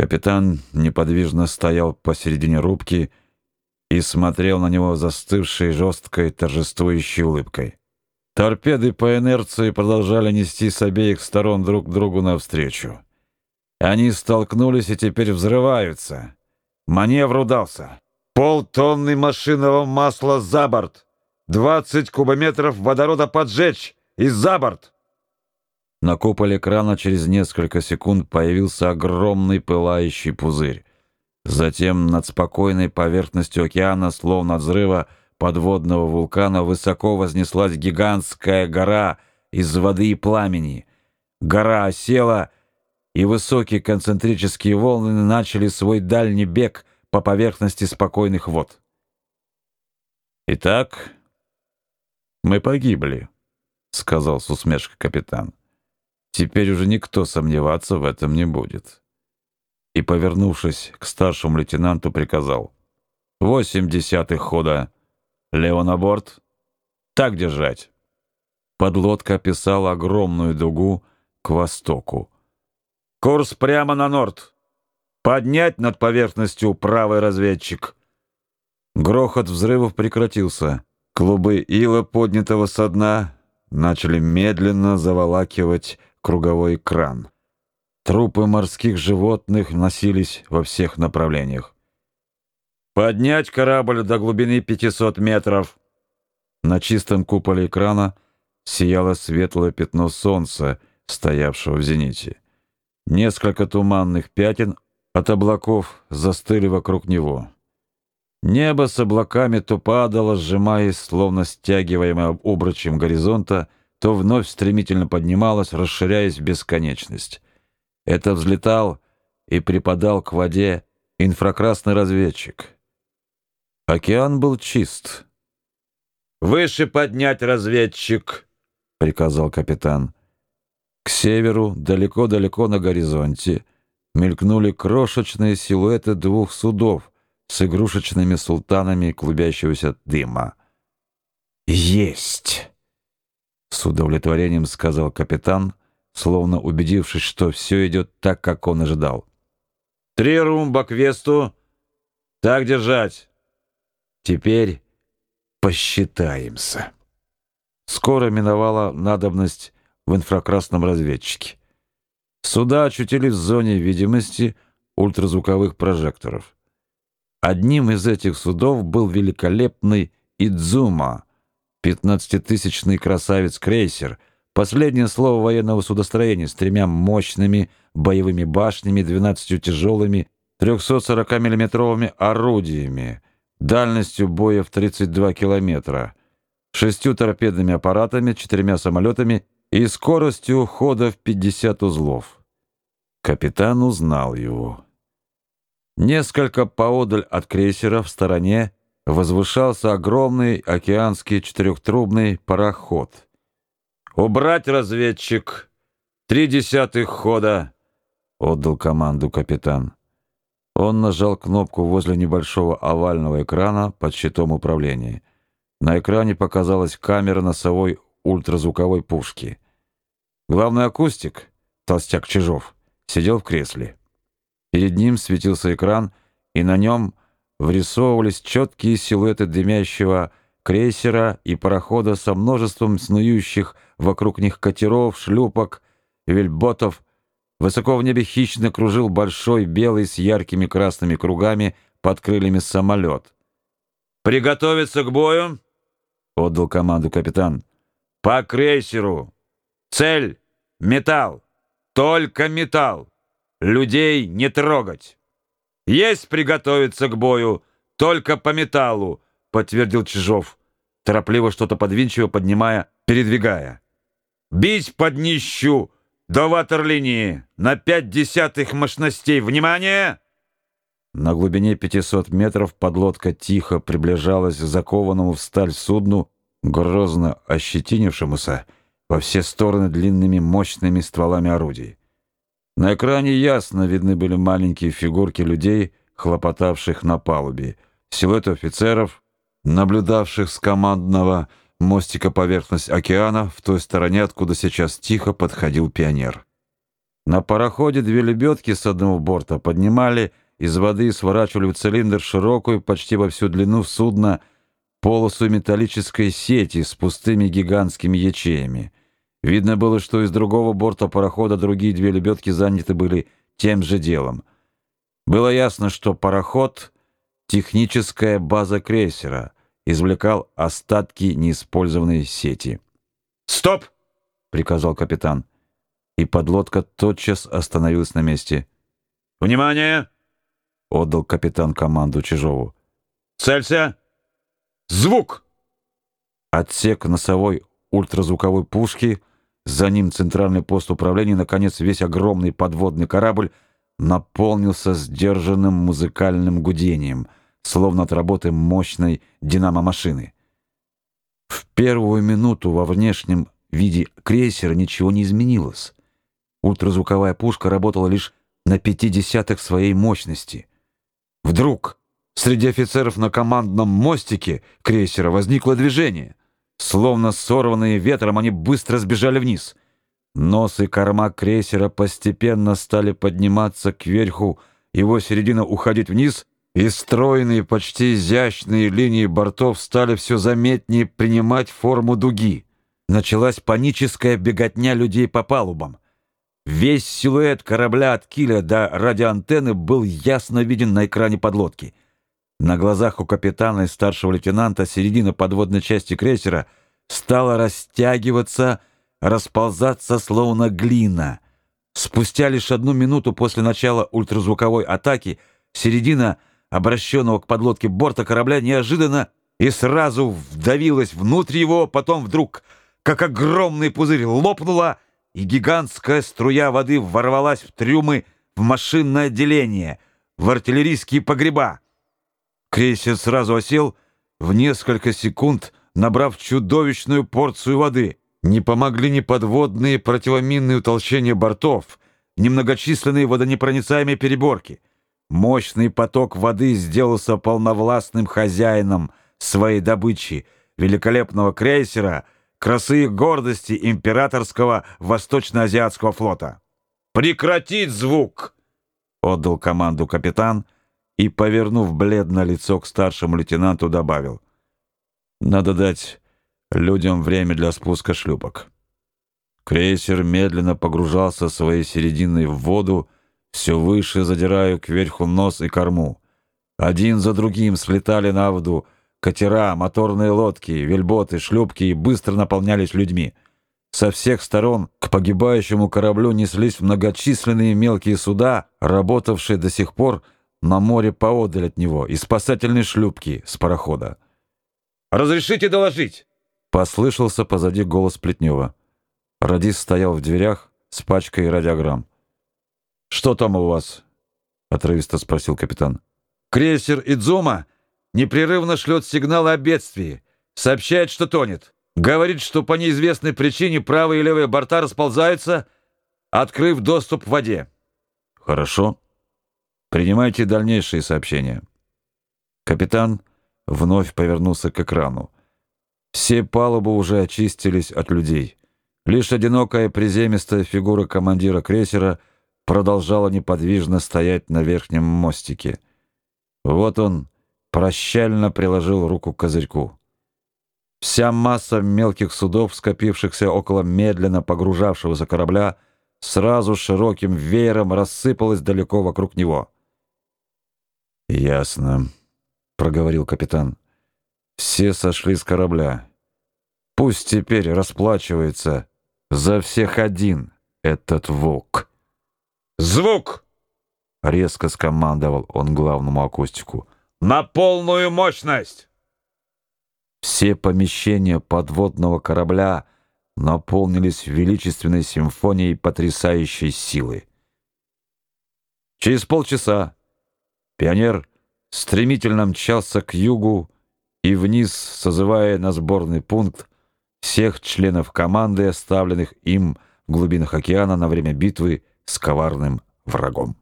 Капитан неподвижно стоял посередине рубки и смотрел на него застывшей жесткой торжествующей улыбкой. Торпеды по инерции продолжали нести с обеих сторон друг другу навстречу. Они столкнулись и теперь взрываются. Маневр удался. Полтонны машинного масла за борт. Двадцать кубометров водорода поджечь и за борт. На куполе крана через несколько секунд появился огромный пылающий пузырь. Затем над спокойной поверхностью океана, словно от взрыва подводного вулкана, высоко вознеслась гигантская гора из воды и пламени. Гора осела, и высокие концентрические волны начали свой дальний бег по поверхности спокойных вод. «Итак, мы погибли», — сказал с усмешкой капитан. Теперь уже никто сомневаться в этом не будет. И, повернувшись к старшему лейтенанту, приказал. «Восемь десятых хода. Лево на борт. Так держать». Подлодка описала огромную дугу к востоку. «Курс прямо на норд. Поднять над поверхностью правый разведчик». Грохот взрывов прекратился. Клубы ила, поднятого со дна, начали медленно заволакивать круговой кран. Трупы морских животных носились во всех направлениях. «Поднять корабль до глубины 500 метров!» На чистом куполе экрана сияло светлое пятно солнца, стоявшего в зените. Несколько туманных пятен от облаков застыли вокруг него. Небо с облаками то падало, сжимаясь, словно стягиваемое обручем горизонта, то вновь стремительно поднималась, расширяясь в бесконечность. Это взлетал и припадал к воде инфракрасный разведчик. Океан был чист. «Выше поднять разведчик!» — приказал капитан. К северу, далеко-далеко на горизонте, мелькнули крошечные силуэты двух судов с игрушечными султанами клубящегося дыма. «Есть!» С удовлетворением сказал капитан, словно убедившись, что все идет так, как он ожидал. «Три румба к весту! Так держать! Теперь посчитаемся!» Скоро миновала надобность в инфракрасном разведчике. Суда очутились в зоне видимости ультразвуковых прожекторов. Одним из этих судов был великолепный Идзума — Пятнадцатитысячный красавец-крейсер, последнее слово военного судостроения с тремя мощными боевыми башнями, двенадцатью тяжелыми 340-миллиметровыми орудиями, дальностью боя в 32 километра, шестью торпедными аппаратами, четырьмя самолетами и скоростью хода в 50 узлов. Капитан узнал его. Несколько поодаль от крейсера в стороне возвышался огромный океанский четырехтрубный пароход. «Убрать разведчик! Три десятых хода!» — отдал команду капитан. Он нажал кнопку возле небольшого овального экрана под щитом управления. На экране показалась камера носовой ультразвуковой пушки. Главный акустик, толстяк Чижов, сидел в кресле. Перед ним светился экран, и на нем врисовывались четкие силуэты дымящего крейсера и парохода со множеством снующих вокруг них катеров, шлюпок, вельботов. Высоко в небе хищно кружил большой белый с яркими красными кругами под крыльями самолет. «Приготовиться к бою!» — отдал команду капитан. «По крейсеру! Цель — металл! Только металл! Людей не трогать!» «Есть приготовиться к бою, только по металлу», — подтвердил Чижов, торопливо что-то подвинчивая, поднимая, передвигая. «Бить под днищу до ватерлинии на пять десятых мощностей! Внимание!» На глубине 500 метров подлодка тихо приближалась к закованному в сталь судну, грозно ощетинившемуся во все стороны длинными мощными стволами орудий. На экране ясно видны были маленькие фигурки людей, хлопотавших на палубе, силуэты офицеров, наблюдавших с командного мостика поверхность океана в той стороне, откуда сейчас тихо подходил пионер. На пароходе две лебедки с одного борта поднимали из воды и сворачивали в цилиндр широкую, почти во всю длину судна, полосу металлической сети с пустыми гигантскими ячеями. Видно было, что из другого борта парохода другие две лебедки заняты были тем же делом. Было ясно, что пароход — техническая база крейсера, извлекал остатки неиспользованной сети. «Стоп!» — приказал капитан. И подлодка тотчас остановилась на месте. «Внимание!» — отдал капитан команду Чижову. «Целься! Звук!» Отсек носовой ультразвуковой пушки, за ним центральный пост управления, наконец, весь огромный подводный корабль наполнился сдержанным музыкальным гудением, словно от работы мощной динамо-машины. В первую минуту во внешнем виде крейсера ничего не изменилось. Ультразвуковая пушка работала лишь на пяти десятых своей мощности. Вдруг среди офицеров на командном мостике крейсера возникло движение. Словно сорванные ветром, они быстро сбежали вниз. Нос и корма крейсера постепенно стали подниматься кверху, его середина уходить вниз, и стройные, почти изящные линии бортов стали все заметнее принимать форму дуги. Началась паническая беготня людей по палубам. Весь силуэт корабля от киля до радиоантенны был ясно виден на экране подлодки. На глазах у капитана и старшего лейтенанта середина подводной части крейсера стала растягиваться, расползаться словно глина. Спустя лишь одну минуту после начала ультразвуковой атаки середина обращенного к подлодке борта корабля неожиданно и сразу вдавилась внутрь его, потом вдруг, как огромный пузырь, лопнула — и гигантская струя воды ворвалась в трюмы, в машинное отделение, в артиллерийские погреба. Крейсер сразу осел, в несколько секунд набрав чудовищную порцию воды. Не помогли ни подводные противоминные утолщения бортов, ни многочисленные водонепроницаемые переборки. Мощный поток воды сделался полновластным хозяином своей добычи, великолепного крейсера — красы и гордости императорского восточно-азиатского флота. «Прекратить звук!» — отдал команду капитан и, повернув бледное лицо к старшему лейтенанту, добавил. «Надо дать людям время для спуска шлюпок». Крейсер медленно погружался своей серединой в воду, все выше задирая кверху нос и корму. Один за другим слетали на воду Катера, моторные лодки, вельботы, шлюпки быстро наполнялись людьми. Со всех сторон к погибающему кораблю неслись многочисленные мелкие суда, работавшие до сих пор на море поодаль от него, и спасательные шлюпки с парохода. «Разрешите доложить?» — послышался позади голос Плетнева. Радис стоял в дверях с пачкой радиограмм. «Что там у вас?» — отрывисто спросил капитан. «Крейсер Идзума непрерывно шлет сигналы о бедствии, сообщает, что тонет. Говорит, что по неизвестной причине правые и левые борта расползаются, открыв доступ в воде. Хорошо. Принимайте дальнейшие сообщения. Капитан вновь повернулся к экрану. Все палубы уже очистились от людей. Лишь одинокая приземистая фигура командира крейсера продолжала неподвижно стоять на верхнем мостике. Вот он, прощально приложил руку к козырьку. Вся масса мелких судов, скопившихся около медленно погружавшегося корабля, сразу широким веером рассыпалась далеко вокруг него. «Ясно», — проговорил капитан. «Все сошли с корабля. Пусть теперь расплачивается за всех один этот волк». «Звук!» — резко скомандовал он главному акустику. На полную мощность! Все помещения подводного корабля наполнились величественной симфонией потрясающей силы. Через полчаса пионер стремительно мчался к югу и вниз, созывая на сборный пункт всех членов команды, оставленных им в глубинах океана на время битвы с коварным врагом.